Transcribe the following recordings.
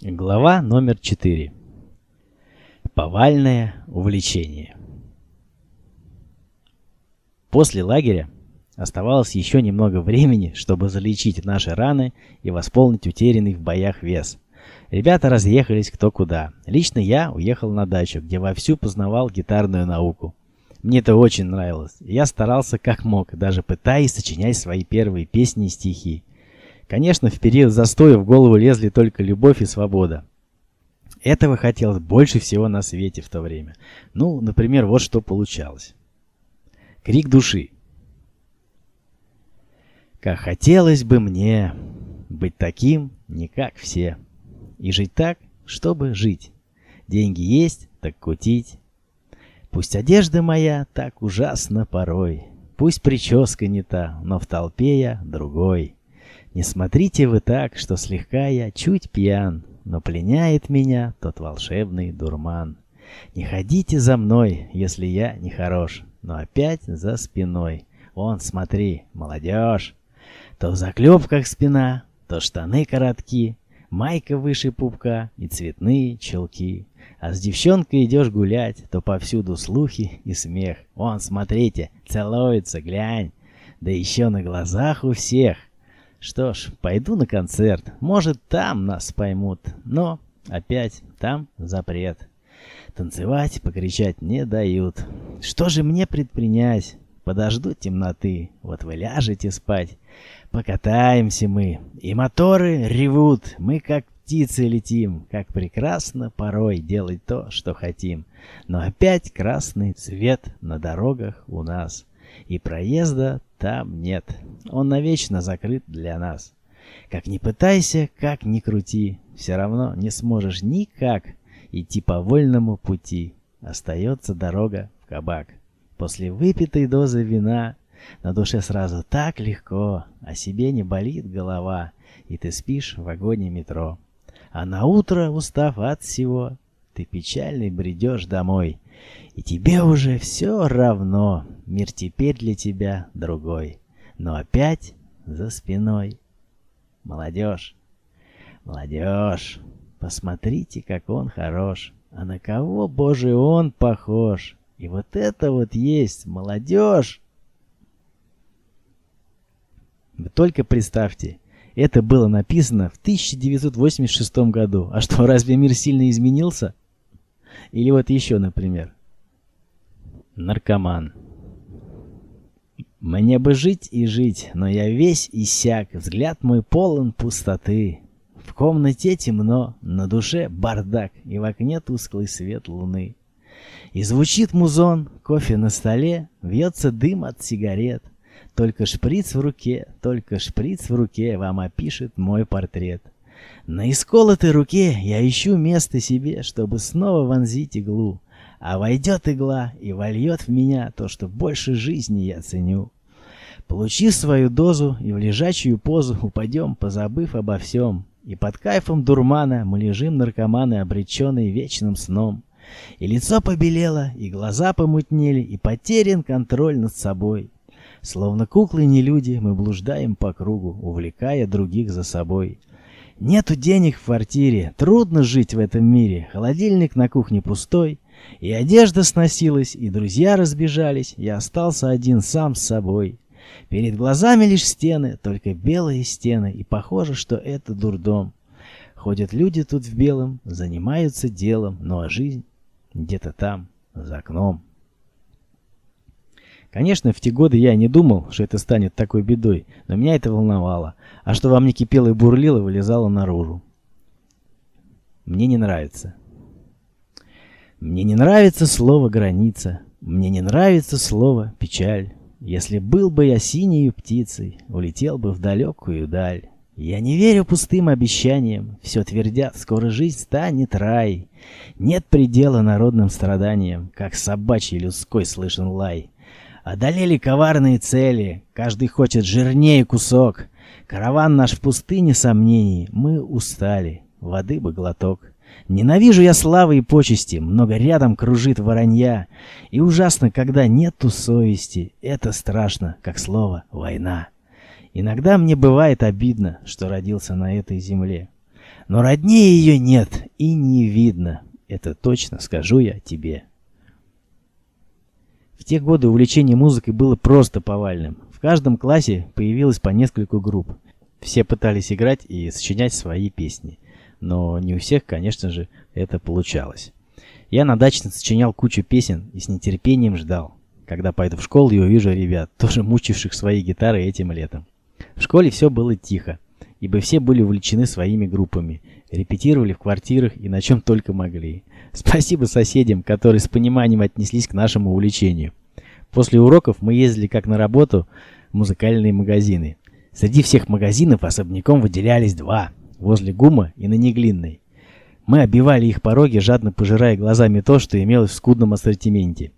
Глава номер 4. Повальное увлечение. После лагеря оставалось еще немного времени, чтобы залечить наши раны и восполнить утерянный в боях вес. Ребята разъехались кто куда. Лично я уехал на дачу, где вовсю познавал гитарную науку. Мне это очень нравилось. Я старался как мог, даже пытаясь сочинять свои первые песни и стихи. Конечно, в период застоя в голову лезли только любовь и свобода. Этого хотелось больше всего на свете в то время. Ну, например, вот что получалось. Крик души. Как хотелось бы мне быть таким, не как все. И жить так, чтобы жить. Деньги есть, так кутить. Пусть одежда моя так ужасно порой. Пусть прическа не та, но в толпе я другой. Не смотрите вы так, что слегка я чуть пьян, но пленяет меня тот волшебный дурман. Не ходите за мной, если я не хорош, но опять за спиной. Вон, смотри, молодежь. То в заклепках спина, то штаны коротки, майка выше пупка и цветные челки. А с девчонкой идешь гулять, то повсюду слухи и смех. Вон, смотрите, целуется, глянь. Да еще на глазах у всех. Что ж, пойду на концерт. Может, там нас поймут. Но опять там запрет. Танцевать, покричать не дают. Что же мне предпринять? Подожду темноты. Вот вы ляжете спать. Покатаемся мы. И моторы ревут. Мы как птицы летим. Как прекрасно порой делать то, что хотим. Но опять красный цвет на дорогах у нас и проезда там нет. Он навечно закрыт для нас. Как ни пытайся, как ни крути, все равно не сможешь никак идти по вольному пути. Остается дорога в кабак. После выпитой дозы вина на душе сразу так легко, о себе не болит голова, и ты спишь в вагоне метро. А на утро, устав от всего, ты печальный бредешь домой, и тебе уже все равно, мир теперь для тебя другой. Но опять за спиной. Молодежь, молодежь, посмотрите, как он хорош. А на кого, боже, он похож. И вот это вот есть молодежь. Вы только представьте, это было написано в 1986 году. А что, разве мир сильно изменился? Или вот еще, например. Наркоман. Мне бы жить и жить, но я весь иссяк, взгляд мой полон пустоты. В комнате темно, на душе бардак, и в окне тусклый свет луны. И звучит музон, кофе на столе, вьется дым от сигарет. Только шприц в руке, только шприц в руке вам опишет мой портрет. На исколотой руке я ищу место себе, чтобы снова вонзить иглу. А войдет игла и вольет в меня то, что больше жизни я ценю. Получив свою дозу и в лежачую позу упадем, позабыв обо всем. И под кайфом дурмана мы лежим наркоманы, обреченные вечным сном. И лицо побелело, и глаза помутнели, и потерян контроль над собой. Словно куклы не люди, мы блуждаем по кругу, увлекая других за собой. Нету денег в квартире, трудно жить в этом мире, холодильник на кухне пустой, и одежда сносилась, и друзья разбежались, я остался один сам с собой. Перед глазами лишь стены, только белые стены, и похоже, что это дурдом. Ходят люди тут в белом, занимаются делом, ну а жизнь где-то там, за окном. Конечно, в те годы я не думал, что это станет такой бедой, но меня это волновало, а что во мне кипело и бурлило, вылезало наружу. Мне не нравится. Мне не нравится слово «граница», мне не нравится слово «печаль». Если был бы я синей птицей, улетел бы в далекую даль. Я не верю пустым обещаниям, все твердят, скоро жизнь станет рай. Нет предела народным страданиям, как собачий людской слышен лай. Одолели коварные цели, каждый хочет жирнее кусок. Караван наш в пустыне сомнений, мы устали, воды бы глоток. Ненавижу я славы и почести, много рядом кружит воронья. И ужасно, когда нету совести, это страшно, как слово «война». Иногда мне бывает обидно, что родился на этой земле. Но роднее ее нет и не видно. Это точно скажу я тебе. В те годы увлечение музыкой было просто повальным. В каждом классе появилось по нескольку групп. Все пытались играть и сочинять свои песни. Но не у всех, конечно же, это получалось. Я на даче сочинял кучу песен и с нетерпением ждал, когда пойду в школу и увижу ребят, тоже мучивших свои гитары этим летом. В школе все было тихо, ибо все были увлечены своими группами, репетировали в квартирах и на чем только могли. Спасибо соседям, которые с пониманием отнеслись к нашему увлечению. После уроков мы ездили как на работу в музыкальные магазины. Среди всех магазинов особняком выделялись два, возле ГУМа и на Неглинной. Мы обивали их пороги, жадно пожирая глазами то, что имелось в скудном ассортименте.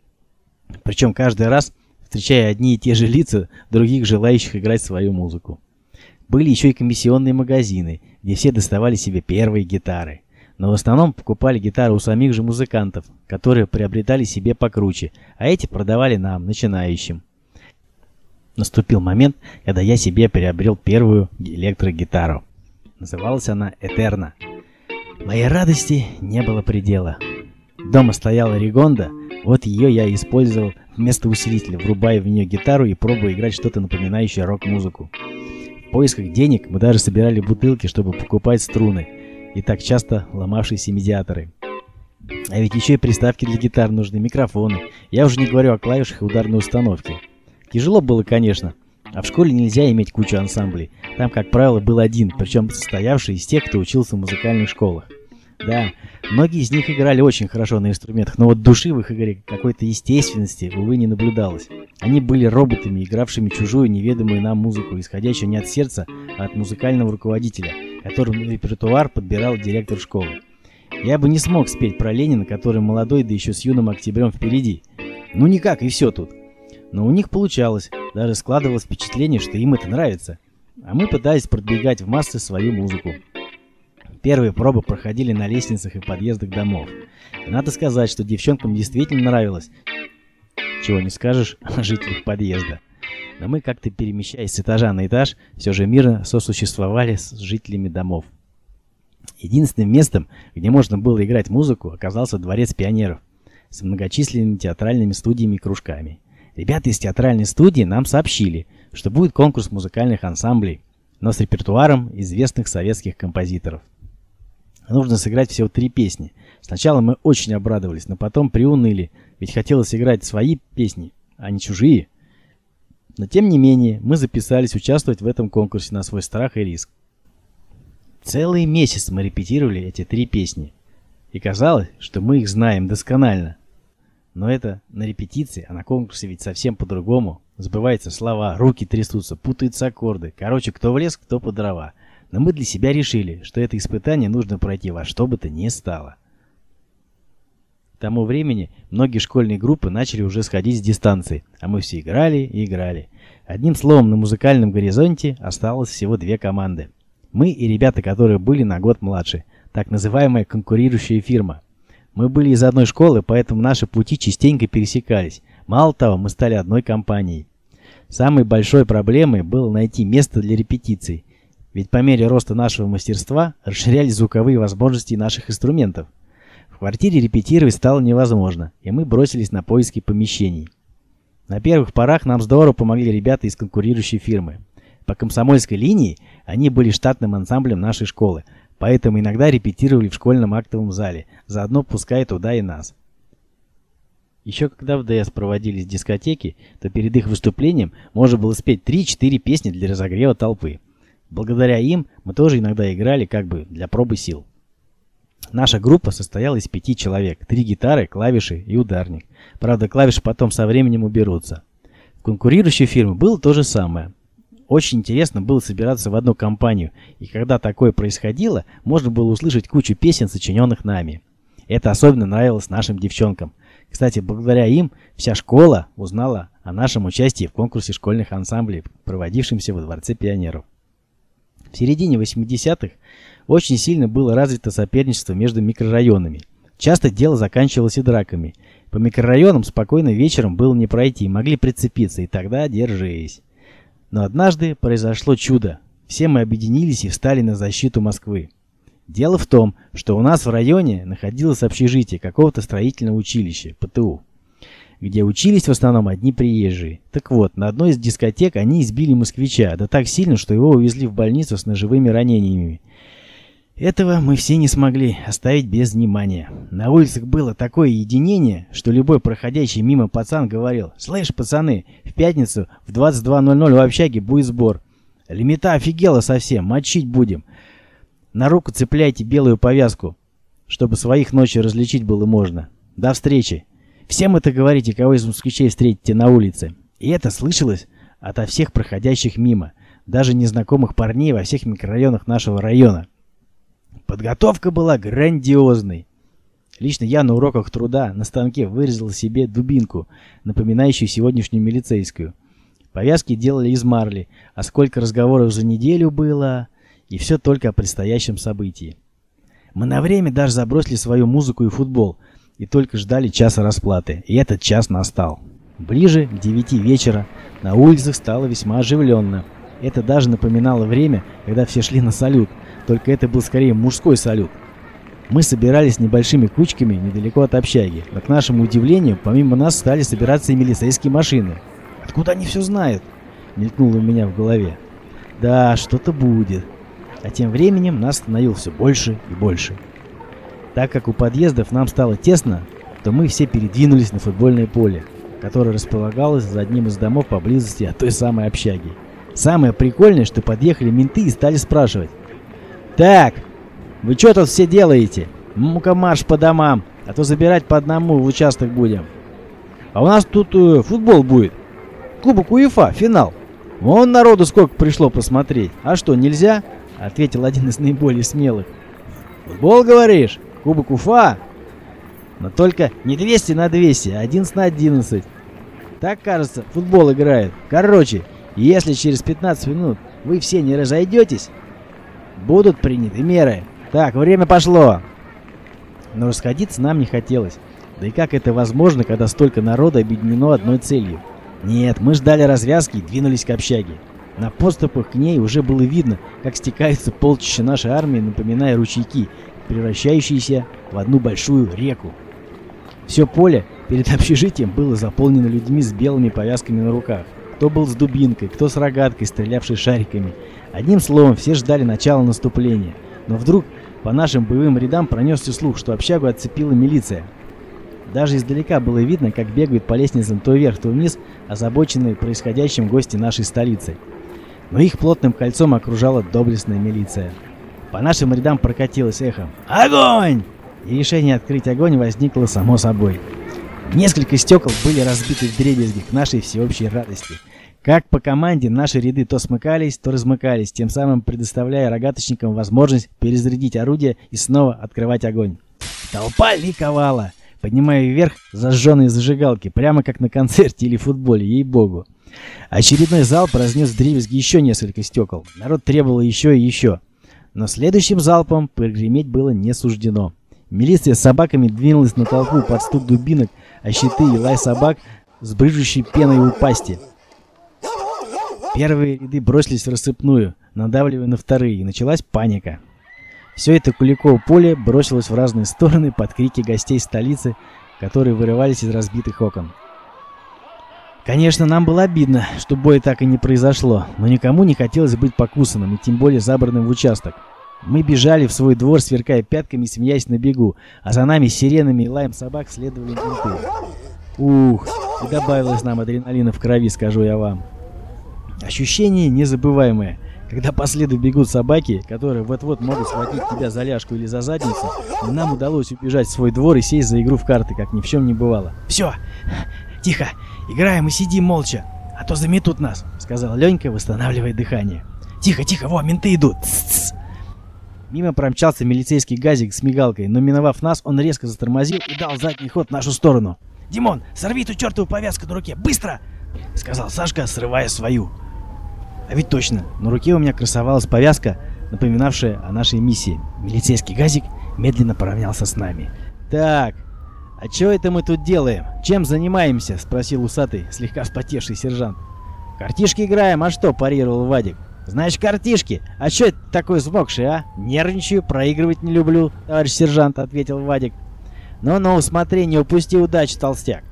Причем каждый раз встречая одни и те же лица других желающих играть свою музыку. Были еще и комиссионные магазины, где все доставали себе первые гитары. Но в основном покупали гитары у самих же музыкантов, которые приобретали себе покруче, а эти продавали нам, начинающим. Наступил момент, когда я себе приобрел первую электрогитару. Называлась она «Этерна». Моей радости не было предела. Дома стояла Ригонда, вот ее я использовал вместо усилителя, врубая в нее гитару и пробуя играть что-то напоминающее рок-музыку. В поисках денег мы даже собирали бутылки, чтобы покупать струны, и так часто ломавшиеся медиаторы. А ведь еще и приставки для гитар нужны, микрофоны. Я уже не говорю о клавишах и ударной установке. Тяжело было, конечно. А в школе нельзя иметь кучу ансамблей. Там, как правило, был один, причем состоявший из тех, кто учился в музыкальных школах. Да, многие из них играли очень хорошо на инструментах, но вот души в их игре какой-то естественности, увы, не наблюдалось. Они были роботами, игравшими чужую, неведомую нам музыку, исходящую не от сердца, а от музыкального руководителя, которому репертуар подбирал директор школы. Я бы не смог спеть про Ленина, который молодой, да еще с юным октябрем впереди. Ну никак, и все тут. Но у них получалось, даже складывалось впечатление, что им это нравится. А мы пытались продвигать в массы свою музыку. Первые пробы проходили на лестницах и подъездах домов. Надо сказать, что девчонкам действительно нравилось. Чего не скажешь о жителях подъезда. Но мы как-то перемещаясь с этажа на этаж, все же мирно сосуществовали с жителями домов. Единственным местом, где можно было играть музыку, оказался дворец пионеров с многочисленными театральными студиями и кружками. Ребята из театральной студии нам сообщили, что будет конкурс музыкальных ансамблей, но с репертуаром известных советских композиторов нужно сыграть всего три песни. Сначала мы очень обрадовались, но потом приуныли, ведь хотелось играть свои песни, а не чужие. Но тем не менее, мы записались участвовать в этом конкурсе на свой страх и риск. Целый месяц мы репетировали эти три песни. И казалось, что мы их знаем досконально. Но это на репетиции, а на конкурсе ведь совсем по-другому. Забываются слова, руки трясутся, путаются аккорды. Короче, кто в лес, кто по дрова но мы для себя решили, что это испытание нужно пройти во что бы то ни стало. К тому времени многие школьные группы начали уже сходить с дистанции, а мы все играли и играли. Одним словом, на музыкальном горизонте осталось всего две команды. Мы и ребята, которые были на год младше, так называемая конкурирующая фирма. Мы были из одной школы, поэтому наши пути частенько пересекались. Мало того, мы стали одной компанией. Самой большой проблемой было найти место для репетиций, ведь по мере роста нашего мастерства расширялись звуковые возможности наших инструментов. В квартире репетировать стало невозможно, и мы бросились на поиски помещений. На первых порах нам здорово помогли ребята из конкурирующей фирмы. По комсомольской линии они были штатным ансамблем нашей школы, поэтому иногда репетировали в школьном актовом зале, заодно пуская туда и нас. Еще когда в ДС проводились дискотеки, то перед их выступлением можно было спеть 3-4 песни для разогрева толпы. Благодаря им мы тоже иногда играли как бы для пробы сил. Наша группа состояла из пяти человек, три гитары, клавиши и ударник. Правда, клавиши потом со временем уберутся. В конкурирующей фирме было то же самое. Очень интересно было собираться в одну компанию, и когда такое происходило, можно было услышать кучу песен, сочиненных нами. Это особенно нравилось нашим девчонкам. Кстати, благодаря им вся школа узнала о нашем участии в конкурсе школьных ансамблей, проводившемся во Дворце пионеров. В середине 80-х очень сильно было развито соперничество между микрорайонами. Часто дело заканчивалось и драками. По микрорайонам спокойно вечером было не пройти, могли прицепиться, и тогда держись. Но однажды произошло чудо. Все мы объединились и встали на защиту Москвы. Дело в том, что у нас в районе находилось общежитие какого-то строительного училища, ПТУ, где учились в основном одни приезжие. Так вот, на одной из дискотек они избили москвича, да так сильно, что его увезли в больницу с ножевыми ранениями. Этого мы все не смогли оставить без внимания. На улицах было такое единение, что любой проходящий мимо пацан говорил «Слышь, пацаны, в пятницу в 22.00 в общаге будет сбор. Лимита офигела совсем, мочить будем. На руку цепляйте белую повязку, чтобы своих ночью различить было можно. До встречи. Всем это говорите, кого из москвичей встретите на улице. И это слышалось ото всех проходящих мимо, даже незнакомых парней во всех микрорайонах нашего района. Подготовка была грандиозной. Лично я на уроках труда на станке вырезал себе дубинку, напоминающую сегодняшнюю милицейскую. Повязки делали из марли, а сколько разговоров за неделю было... И все только о предстоящем событии. Мы на время даже забросили свою музыку и футбол, и только ждали часа расплаты, и этот час настал. Ближе к девяти вечера на улицах стало весьма оживленно. Это даже напоминало время, когда все шли на салют, только это был скорее мужской салют. Мы собирались небольшими кучками недалеко от общаги, но к нашему удивлению, помимо нас стали собираться и милицейские машины. «Откуда они все знают?» — мелькнуло у меня в голове. «Да, что-то будет». А тем временем нас становилось все больше и больше. Так как у подъездов нам стало тесно, то мы все передвинулись на футбольное поле, которое располагалось за одним из домов поблизости от той самой общаги. Самое прикольное, что подъехали менты и стали спрашивать. «Так, вы что тут все делаете? Ну-ка марш по домам, а то забирать по одному в участок будем. А у нас тут э, футбол будет. Кубок УЕФА, финал. Вон народу сколько пришло посмотреть. А что, нельзя?» ответил один из наиболее смелых. «Футбол, говоришь? Кубок Уфа?» «Но только не 200 на 200, а 11 на 11. Так, кажется, футбол играет. Короче, если через 15 минут вы все не разойдетесь, будут приняты меры. Так, время пошло!» Но расходиться нам не хотелось. Да и как это возможно, когда столько народа объединено одной целью? Нет, мы ждали развязки и двинулись к общаге. На подступах к ней уже было видно, как стекается полчища нашей армии, напоминая ручейки, превращающиеся в одну большую реку. Все поле перед общежитием было заполнено людьми с белыми повязками на руках. Кто был с дубинкой, кто с рогаткой, стрелявшей шариками. Одним словом, все ждали начала наступления. Но вдруг по нашим боевым рядам пронесся слух, что общагу отцепила милиция. Даже издалека было видно, как бегают по лестницам то вверх, то вниз, озабоченные происходящим гости нашей столицы но их плотным кольцом окружала доблестная милиция. По нашим рядам прокатилось эхо «Огонь!» и решение открыть огонь возникло само собой. Несколько стекол были разбиты в дребезги к нашей всеобщей радости. Как по команде наши ряды то смыкались, то размыкались, тем самым предоставляя рогаточникам возможность перезарядить орудие и снова открывать огонь. Толпа ликовала, поднимая вверх зажженные зажигалки, прямо как на концерте или футболе, ей-богу. Очередной залп разнес дребезги еще несколько стекол. Народ требовал еще и еще. Но следующим залпом прогреметь было не суждено. Милиция с собаками двинулась на толпу под стук дубинок, а щиты и лай собак с брыжущей пеной у пасти. Первые ряды бросились в рассыпную, надавливая на вторые, и началась паника. Все это Куликово поле бросилось в разные стороны под крики гостей столицы, которые вырывались из разбитых окон. Конечно, нам было обидно, что боя так и не произошло, но никому не хотелось быть покусанным, и тем более забранным в участок. Мы бежали в свой двор, сверкая пятками и смеясь на бегу, а за нами сиренами и лаем собак следовали менты. Ух, и добавилось нам адреналина в крови, скажу я вам. Ощущение незабываемое, когда по следу бегут собаки, которые вот-вот могут схватить тебя за ляжку или за задницу, и нам удалось убежать в свой двор и сесть за игру в карты, как ни в чем не бывало. «Все! Тихо! Играем и сидим молча, а то заметут нас», — сказал Ленька, восстанавливая дыхание. «Тихо, тихо, во, менты идут!» Мимо промчался милицейский газик с мигалкой, но миновав нас, он резко затормозил и дал задний ход в нашу сторону. «Димон, сорви эту чертову повязку на руке, быстро!» — сказал Сашка, срывая свою. А ведь точно, на руке у меня красовалась повязка, напоминавшая о нашей миссии. Милицейский газик медленно поравнялся с нами. «Так, «А чё это мы тут делаем? Чем занимаемся?» — спросил усатый, слегка вспотевший сержант. «Картишки играем, а что?» — парировал Вадик. «Знаешь, картишки, а чё это такой взмокший, а? Нервничаю, проигрывать не люблю, товарищ сержант», — ответил Вадик. «Ну-ну, смотри, не упусти удачу, толстяк.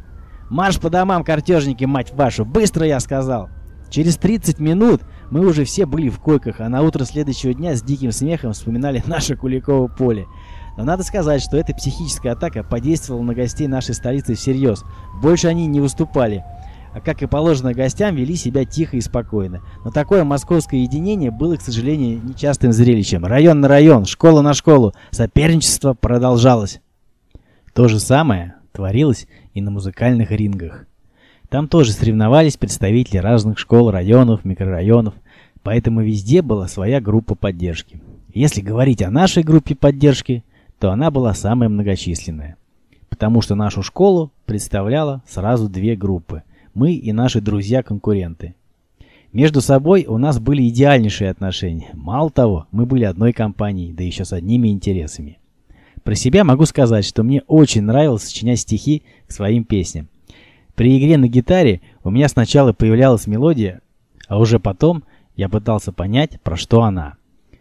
Марш по домам, картежники, мать вашу, быстро, я сказал!» Через 30 минут мы уже все были в койках, а на утро следующего дня с диким смехом вспоминали наше Куликово поле. Но надо сказать, что эта психическая атака подействовала на гостей нашей столицы всерьез. Больше они не выступали, а как и положено гостям, вели себя тихо и спокойно. Но такое московское единение было, к сожалению, нечастым зрелищем. Район на район, школа на школу, соперничество продолжалось. То же самое творилось и на музыкальных рингах. Там тоже соревновались представители разных школ, районов, микрорайонов, поэтому везде была своя группа поддержки. Если говорить о нашей группе поддержки, то она была самая многочисленная. Потому что нашу школу представляла сразу две группы – мы и наши друзья-конкуренты. Между собой у нас были идеальнейшие отношения. Мало того, мы были одной компанией, да еще с одними интересами. Про себя могу сказать, что мне очень нравилось сочинять стихи к своим песням. При игре на гитаре у меня сначала появлялась мелодия, а уже потом я пытался понять, про что она.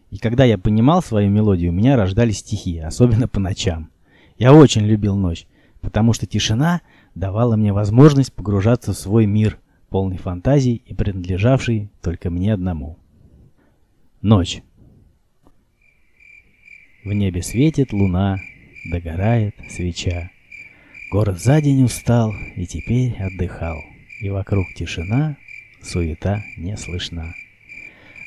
И когда я понимал свою мелодию, у меня рождались стихи, особенно по ночам. Я очень любил ночь, потому что тишина давала мне возможность погружаться в свой мир, полный фантазий и принадлежавший только мне одному. Ночь. В небе светит луна, догорает свеча. Город за день устал и теперь отдыхал, и вокруг тишина, суета не слышна.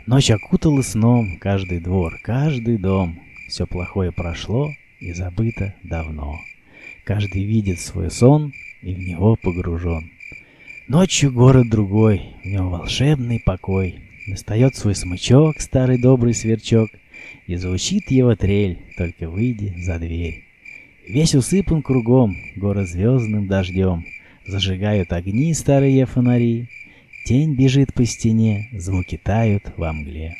Ночь окутала сном каждый двор, каждый дом. Все плохое прошло и забыто давно. Каждый видит свой сон и в него погружен. Ночью город другой, в нем волшебный покой. Настает свой смычок, старый добрый сверчок, и звучит его трель, только выйди за дверь. Весь усыпан кругом, город звездным дождем. Зажигают огни старые фонари. Тень бежит по стене, звуки тают во мгле.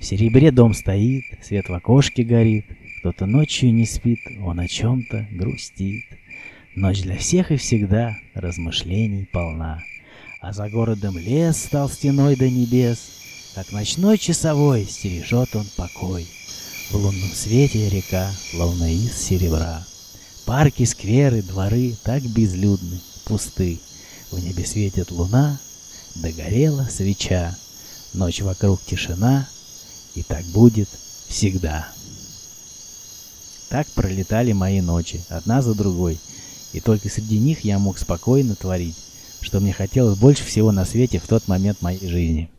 В серебре дом стоит, свет в окошке горит. Кто-то ночью не спит, он о чем-то грустит. Ночь для всех и всегда размышлений полна. А за городом лес стал стеной до небес, Как ночной часовой стережет он покой. В лунном свете река, словно из серебра. Парки, скверы, дворы так безлюдны, пусты. В небе светит луна, догорела свеча. Ночь вокруг тишина, и так будет всегда. Так пролетали мои ночи, одна за другой, и только среди них я мог спокойно творить, что мне хотелось больше всего на свете в тот момент моей жизни.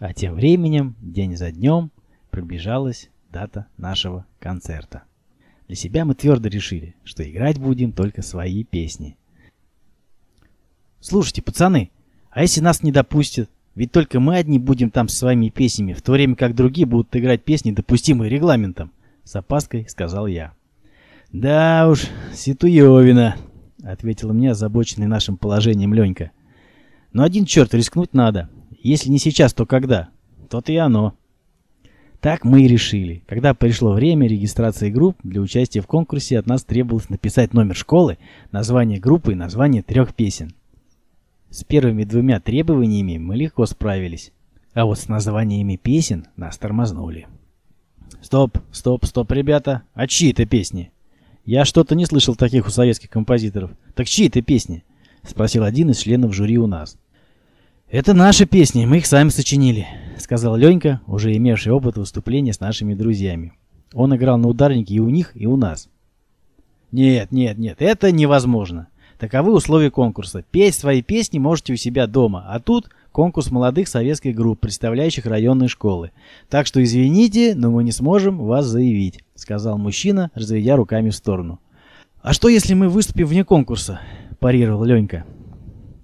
А тем временем, день за днем, приближалась дата нашего концерта. Для себя мы твердо решили, что играть будем только свои песни. Слушайте, пацаны, а если нас не допустят? Ведь только мы одни будем там со своими песнями, в то время как другие будут играть песни, допустимые регламентом. С опаской сказал я. Да уж, ситуевина, ответила мне озабоченный нашим положением Ленька. Но один черт рискнуть надо. Если не сейчас, то когда? То-то и оно. Так мы и решили. Когда пришло время регистрации групп для участия в конкурсе, от нас требовалось написать номер школы, название группы и название трех песен. С первыми двумя требованиями мы легко справились, а вот с названиями песен нас тормознули. Стоп, стоп, стоп, ребята, а чьи это песни? Я что-то не слышал таких у советских композиторов. Так чьи это песни? Спросил один из членов жюри у нас. Это наши песни, мы их сами сочинили сказал Ленька, уже имевший опыт выступления с нашими друзьями. Он играл на ударнике и у них, и у нас. Нет, нет, нет, это невозможно. Таковы условия конкурса. Петь свои песни можете у себя дома, а тут конкурс молодых советских групп, представляющих районные школы. Так что извините, но мы не сможем вас заявить, сказал мужчина, разведя руками в сторону. А что если мы выступим вне конкурса? парировал Ленька.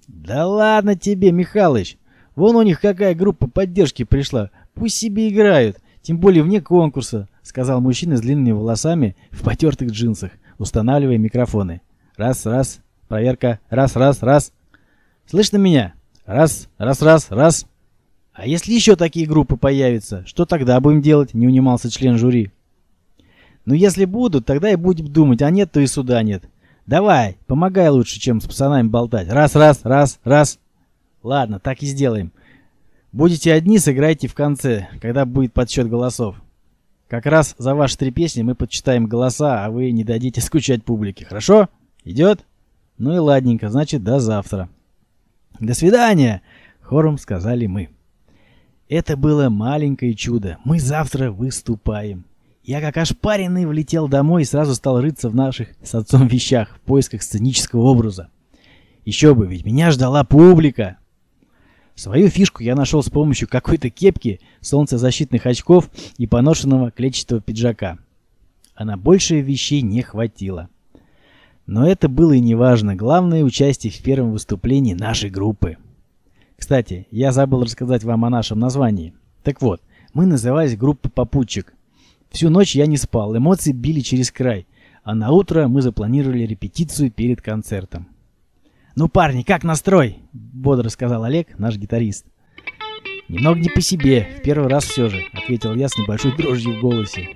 Да ладно тебе, Михалыч, Вон у них какая группа поддержки пришла. Пусть себе играют, тем более вне конкурса, сказал мужчина с длинными волосами в потертых джинсах, устанавливая микрофоны. Раз, раз, проверка, раз, раз, раз. Слышно меня? Раз, раз, раз, раз. А если еще такие группы появятся, что тогда будем делать? Не унимался член жюри. Ну если будут, тогда и будем думать, а нет, то и суда нет. Давай, помогай лучше, чем с пацанами болтать. Раз, раз, раз, раз. Ладно, так и сделаем. Будете одни, сыграйте в конце, когда будет подсчет голосов. Как раз за ваши три песни мы подсчитаем голоса, а вы не дадите скучать публике. Хорошо? Идет? Ну и ладненько, значит, до завтра. До свидания, хором сказали мы. Это было маленькое чудо. Мы завтра выступаем. Я как ошпаренный влетел домой и сразу стал рыться в наших с отцом вещах в поисках сценического образа. Еще бы, ведь меня ждала публика. Свою фишку я нашел с помощью какой-то кепки, солнцезащитных очков и поношенного клетчатого пиджака. А на большие вещей не хватило. Но это было и не важно. Главное участие в первом выступлении нашей группы. Кстати, я забыл рассказать вам о нашем названии. Так вот, мы назывались группа «Попутчик». Всю ночь я не спал, эмоции били через край, а на утро мы запланировали репетицию перед концертом. «Ну, парни, как настрой?» — бодро сказал Олег, наш гитарист. «Немного не по себе, в первый раз все же», — ответил я с небольшой дрожью в голосе.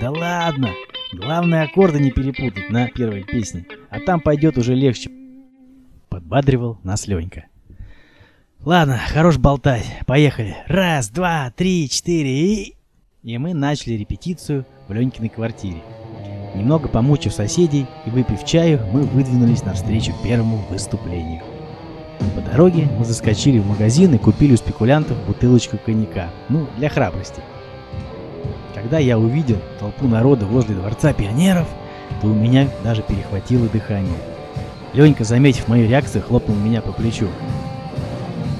«Да ладно, главное аккорды не перепутать на первой песне, а там пойдет уже легче», — подбадривал нас Ленька. Ладно, хорош болтать. Поехали. Раз, два, три, четыре и... И мы начали репетицию в Ленькиной квартире. Немного помучив соседей и выпив чаю, мы выдвинулись навстречу первому выступлению. По дороге мы заскочили в магазин и купили у спекулянтов бутылочку коньяка. Ну, для храбрости. Когда я увидел толпу народа возле Дворца пионеров, то у меня даже перехватило дыхание. Ленька, заметив мою реакцию, хлопнул меня по плечу.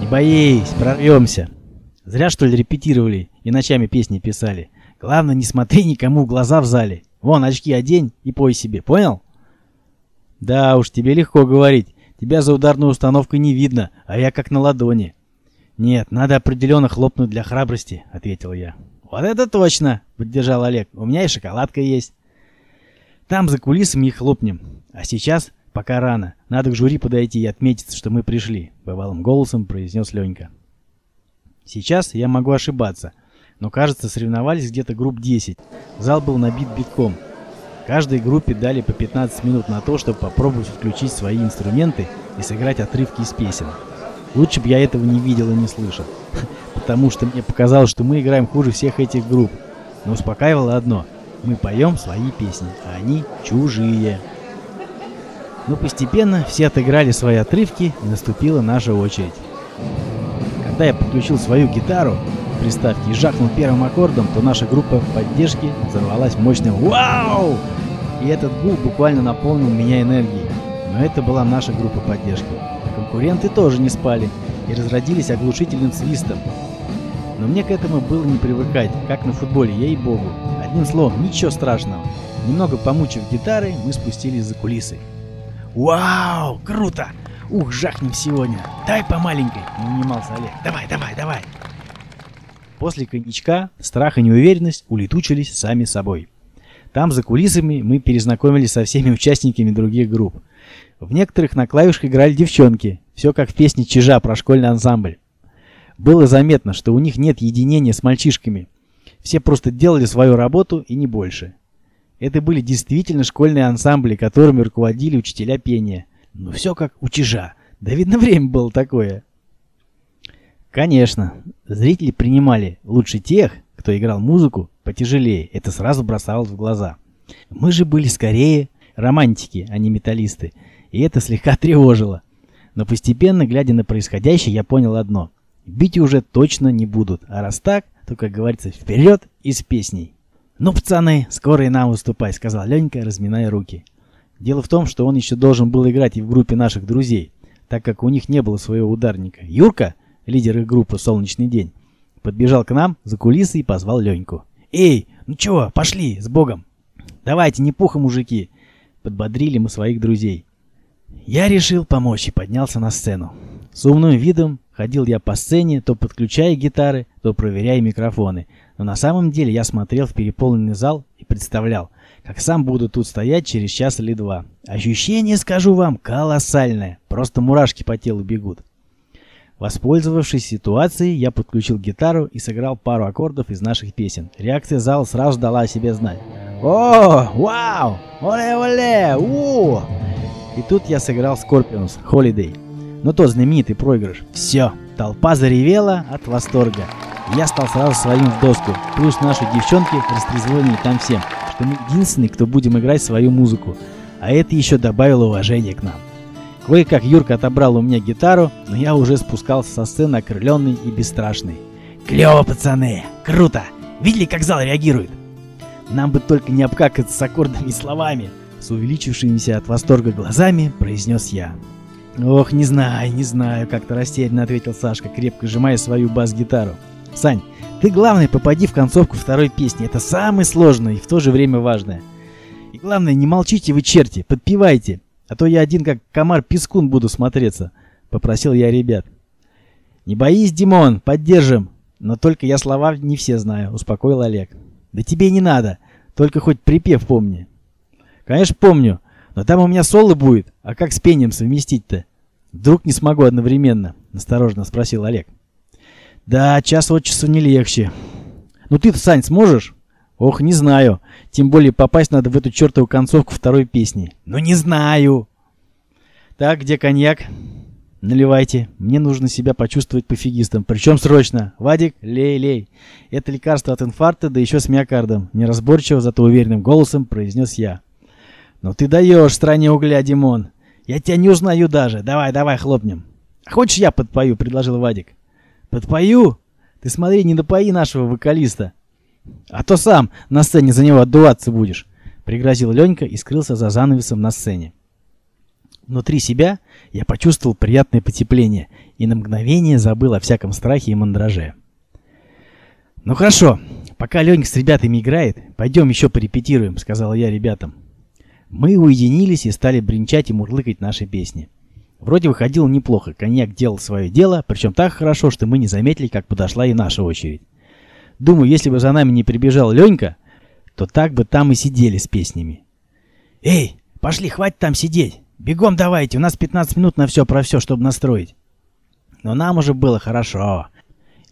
Не боись, прорвемся. Зря что ли репетировали и ночами песни писали. Главное, не смотри никому в глаза в зале. Вон, очки одень и пой себе, понял? Да уж, тебе легко говорить. Тебя за ударной установкой не видно, а я как на ладони. Нет, надо определенно хлопнуть для храбрости, ответил я. Вот это точно, поддержал Олег. У меня и шоколадка есть. Там за кулисами и хлопнем. А сейчас «Пока рано. Надо к жюри подойти и отметиться, что мы пришли», — бывалым голосом произнес Ленька. Сейчас я могу ошибаться, но, кажется, соревновались где-то групп 10. Зал был набит битком. Каждой группе дали по 15 минут на то, чтобы попробовать включить свои инструменты и сыграть отрывки из песен. Лучше бы я этого не видел и не слышал, потому что мне показалось, что мы играем хуже всех этих групп. Но успокаивало одно — мы поем свои песни, а они чужие. Но постепенно все отыграли свои отрывки, и наступила наша очередь. Когда я подключил свою гитару к приставке и жахнул первым аккордом, то наша группа поддержки взорвалась мощным «Вау!» И этот гул буквально наполнил меня энергией. Но это была наша группа поддержки. Конкуренты тоже не спали и разродились оглушительным свистом. Но мне к этому было не привыкать, как на футболе, ей-богу. Одним словом, ничего страшного. Немного помучив гитарой, мы спустились за кулисы. «Вау, круто! Ух, жахнем сегодня! Дай по маленькой!» — не унимался Олег. «Давай, давай, давай!» После коньячка страх и неуверенность улетучились сами собой. Там, за кулисами, мы перезнакомились со всеми участниками других групп. В некоторых на клавишах играли девчонки, все как в песне «Чижа» про школьный ансамбль. Было заметно, что у них нет единения с мальчишками. Все просто делали свою работу и не больше. Это были действительно школьные ансамбли, которыми руководили учителя пения. Ну все как у чижа. Да видно время было такое. Конечно, зрители принимали лучше тех, кто играл музыку потяжелее. Это сразу бросалось в глаза. Мы же были скорее романтики, а не металлисты. И это слегка тревожило. Но постепенно, глядя на происходящее, я понял одно. Бить уже точно не будут. А раз так, то, как говорится, вперед и с песней. «Ну, пацаны, скоро и нам выступать», — сказал Ленька, разминая руки. Дело в том, что он еще должен был играть и в группе наших друзей, так как у них не было своего ударника. Юрка, лидер их группы «Солнечный день», подбежал к нам за кулисы и позвал Леньку. «Эй, ну чего, пошли, с Богом!» «Давайте, не пуха, мужики!» Подбодрили мы своих друзей. Я решил помочь и поднялся на сцену. С умным видом ходил я по сцене, то подключая гитары, то проверяя микрофоны, но на самом деле я смотрел в переполненный зал и представлял, как сам буду тут стоять через час или два. Ощущение, скажу вам, колоссальное. Просто мурашки по телу бегут. Воспользовавшись ситуацией, я подключил гитару и сыграл пару аккордов из наших песен. Реакция зала сразу дала о себе знать. «О, вау! Оле-оле! У!» И тут я сыграл Scorpions Holiday. Ну тот знаменитый проигрыш. Все, Толпа заревела от восторга. Я стал сразу своим в доску. Плюс наши девчонки растрезвонили там всем, что мы единственные, кто будем играть свою музыку. А это еще добавило уважения к нам. Кое-как Юрка отобрал у меня гитару, но я уже спускался со сцены окрыленный и бесстрашный. Клево, пацаны! Круто! Видели, как зал реагирует? Нам бы только не обкакаться с аккордами и словами, с увеличившимися от восторга глазами, произнес я. Ох, не знаю, не знаю, как-то растерянно ответил Сашка, крепко сжимая свою бас-гитару. Сань, ты главное попади в концовку второй песни. Это самое сложное и в то же время важное. И главное, не молчите вы, черти, подпевайте. А то я один как комар-пескун буду смотреться, попросил я ребят. Не боись, Димон, поддержим. Но только я слова не все знаю, успокоил Олег. Да тебе не надо, только хоть припев помни. Конечно, помню, но там у меня соло будет, а как с пением совместить-то? Вдруг не смогу одновременно, осторожно спросил Олег. Да, час от часу не легче. Ну ты-то, Сань, сможешь? Ох, не знаю. Тем более попасть надо в эту чертову концовку второй песни. Ну не знаю. Так, где коньяк? Наливайте. Мне нужно себя почувствовать пофигистом. Причем срочно. Вадик, лей, лей. Это лекарство от инфаркта, да еще с миокардом. Неразборчиво, зато уверенным голосом произнес я. Ну ты даешь, стране угля, Димон. Я тебя не узнаю даже. Давай, давай, хлопнем. Хочешь я подпою, предложил Вадик. Подпою? Ты смотри, не допои нашего вокалиста. А то сам на сцене за него отдуваться будешь, пригрозил Ленька и скрылся за занавесом на сцене. Внутри себя я почувствовал приятное потепление и на мгновение забыл о всяком страхе и мандраже. Ну хорошо, пока Ленька с ребятами играет, пойдем еще порепетируем, сказал я ребятам. Мы уединились и стали бренчать и мурлыкать наши песни. Вроде выходило неплохо, коньяк делал свое дело, причем так хорошо, что мы не заметили, как подошла и наша очередь. Думаю, если бы за нами не прибежал Ленька, то так бы там и сидели с песнями. «Эй, пошли, хватит там сидеть! Бегом давайте, у нас 15 минут на все про все, чтобы настроить!» Но нам уже было хорошо.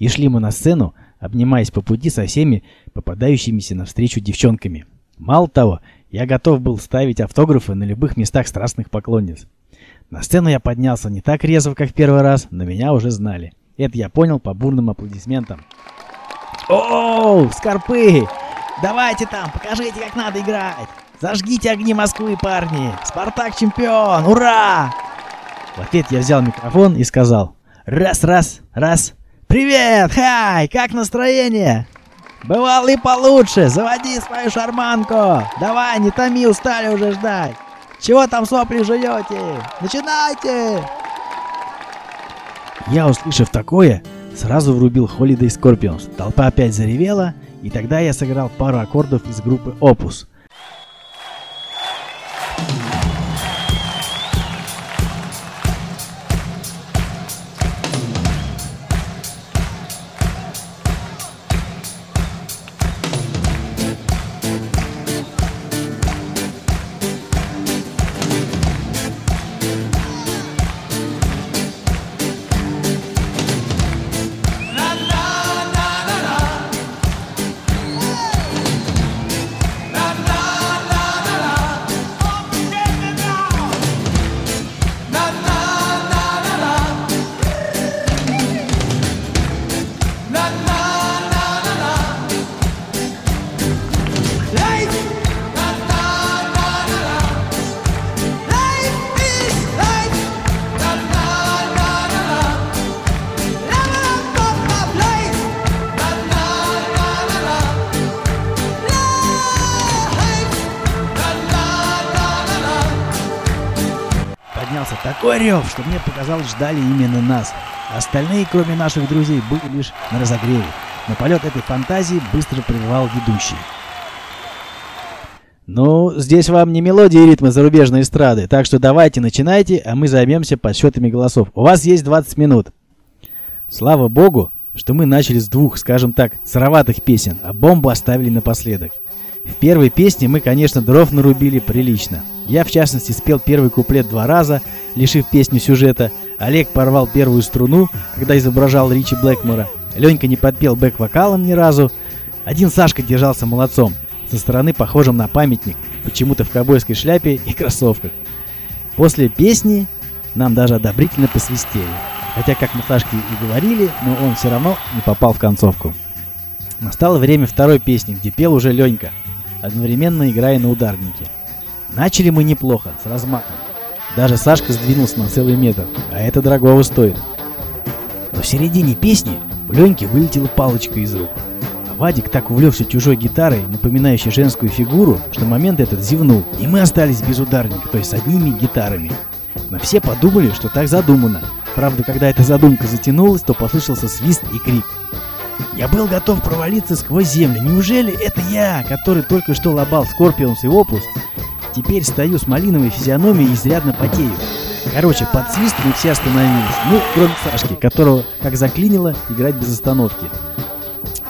И шли мы на сцену, обнимаясь по пути со всеми попадающимися навстречу девчонками. Мало того, я готов был ставить автографы на любых местах страстных поклонниц. На сцену я поднялся не так резво, как в первый раз, но меня уже знали. Это я понял по бурным аплодисментам. Оу, скорпы! Давайте там, покажите, как надо играть! Зажгите огни Москвы, парни! Спартак чемпион! Ура! В ответ я взял микрофон и сказал «Раз, раз, раз! Привет! Хай! Как настроение?» «Бывал и получше! Заводи свою шарманку! Давай, не томи, устали уже ждать! Чего там сопли жуете? Начинайте!» Я, услышав такое, Сразу врубил Holiday Scorpions. Толпа опять заревела, и тогда я сыграл пару аккордов из группы Opus. Поднялся такой рев, что мне показалось, ждали именно нас. Остальные, кроме наших друзей, были лишь на разогреве. Но полет этой фантазии быстро прервал ведущий. Ну, здесь вам не мелодии и ритмы зарубежной эстрады, так что давайте начинайте, а мы займемся подсчетами голосов. У вас есть 20 минут. Слава богу, что мы начали с двух, скажем так, сыроватых песен, а бомбу оставили напоследок. В первой песне мы, конечно, дров нарубили прилично. Я, в частности, спел первый куплет два раза, лишив песню сюжета. Олег порвал первую струну, когда изображал Ричи Блэкмора. Ленька не подпел бэк-вокалом ни разу. Один Сашка держался молодцом, со стороны похожим на памятник, почему-то в ковбойской шляпе и кроссовках. После песни нам даже одобрительно посвистели. Хотя, как мы Сашке и говорили, но он все равно не попал в концовку. Настало время второй песни, где пел уже Ленька, одновременно играя на ударнике. Начали мы неплохо, с размахом. Даже Сашка сдвинулся на целый метр, а это дорогого стоит. Но в середине песни у Леньки вылетела палочка из рук. А Вадик так увлекся чужой гитарой, напоминающей женскую фигуру, что момент этот зевнул, и мы остались без ударника, то есть с одними гитарами. Но все подумали, что так задумано. Правда, когда эта задумка затянулась, то послышался свист и крик. Я был готов провалиться сквозь землю. Неужели это я, который только что лобал Скорпионс и Опус, теперь стою с малиновой физиономией и изрядно потею? Короче, под свист мы все остановились. Ну, кроме Сашки, которого, как заклинило, играть без остановки.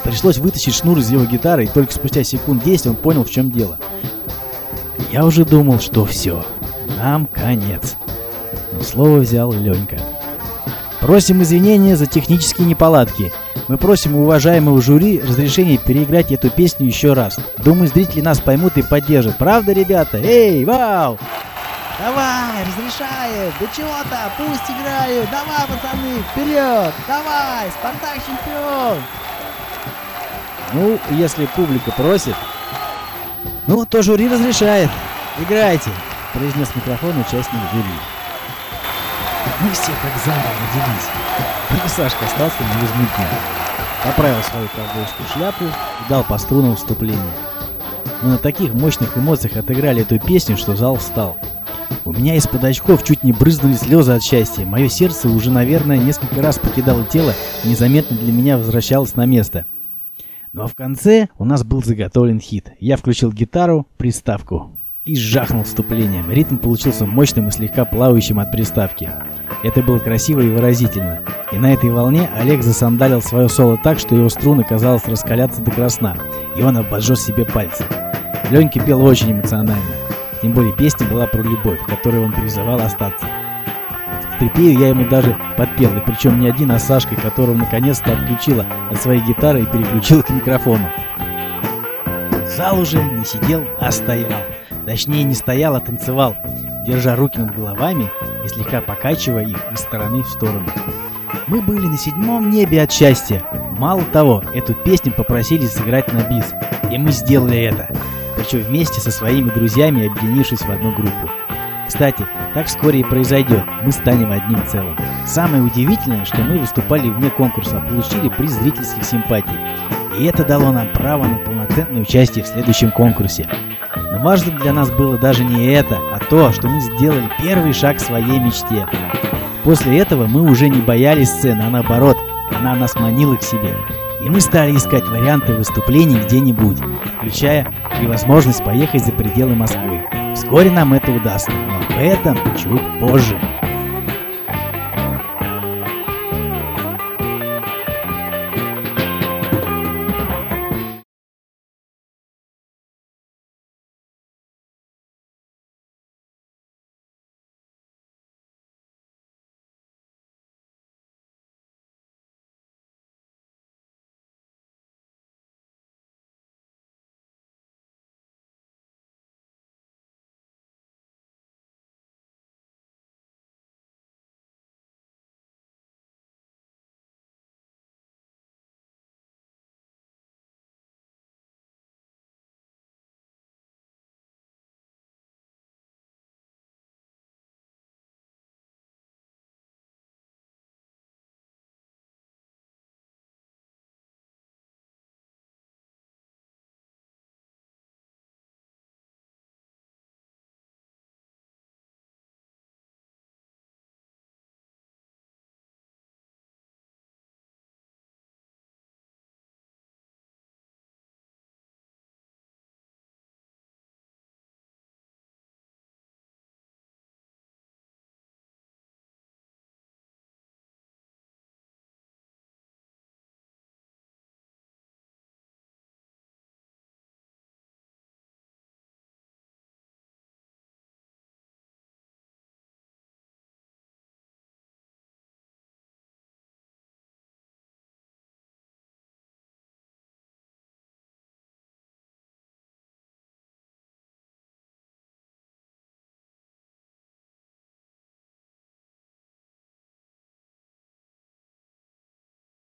Пришлось вытащить шнур из его гитары, и только спустя секунд 10 он понял, в чем дело. Я уже думал, что все, нам конец. Но слово взял Ленька. Просим извинения за технические неполадки. Мы просим у уважаемого жюри разрешения переиграть эту песню еще раз. Думаю, зрители нас поймут и поддержат. Правда, ребята? Эй, вау! Давай, разрешаем! Да чего-то, пусть играют! Давай, пацаны, вперед! Давай, Спартак чемпион! Ну, если публика просит, ну, то жюри разрешает. Играйте, произнес микрофон участник жюри. Мы все как заново родились. Сашка остался невозмутим. Поправил свою ковбойскую шляпу и дал по струнам вступление. Мы на таких мощных эмоциях отыграли эту песню, что зал встал. У меня из-под очков чуть не брызнули слезы от счастья. Мое сердце уже, наверное, несколько раз покидало тело и незаметно для меня возвращалось на место. Но в конце у нас был заготовлен хит. Я включил гитару, приставку и жахнул вступлением. Ритм получился мощным и слегка плавающим от приставки. Это было красиво и выразительно. И на этой волне Олег засандалил свое соло так, что его струны, казалось, раскаляться до красна, и он обожжет себе пальцы. Ленька пел очень эмоционально. Тем более песня была про любовь, которой он призывал остаться. В припеве я ему даже подпел, и причем не один, а Сашкой, которого наконец-то отключила от своей гитары и переключила к микрофону. Зал уже не сидел, а стоял. Точнее, не стоял, а танцевал, держа руки над головами и слегка покачивая их из стороны в сторону. Мы были на седьмом небе от счастья. Мало того, эту песню попросили сыграть на бис, и мы сделали это. Причем вместе со своими друзьями, объединившись в одну группу. Кстати, так вскоре и произойдет, мы станем одним целым. Самое удивительное, что мы выступали вне конкурса, а получили приз зрительских симпатий. И это дало нам право на полноценное участие в следующем конкурсе. Но важным для нас было даже не это, а то, что мы сделали первый шаг к своей мечте. После этого мы уже не боялись сцены, а наоборот, она нас манила к себе. И мы стали искать варианты выступлений где-нибудь, включая и возможность поехать за пределы Москвы. Вскоре нам это удастся, но об этом чуть позже.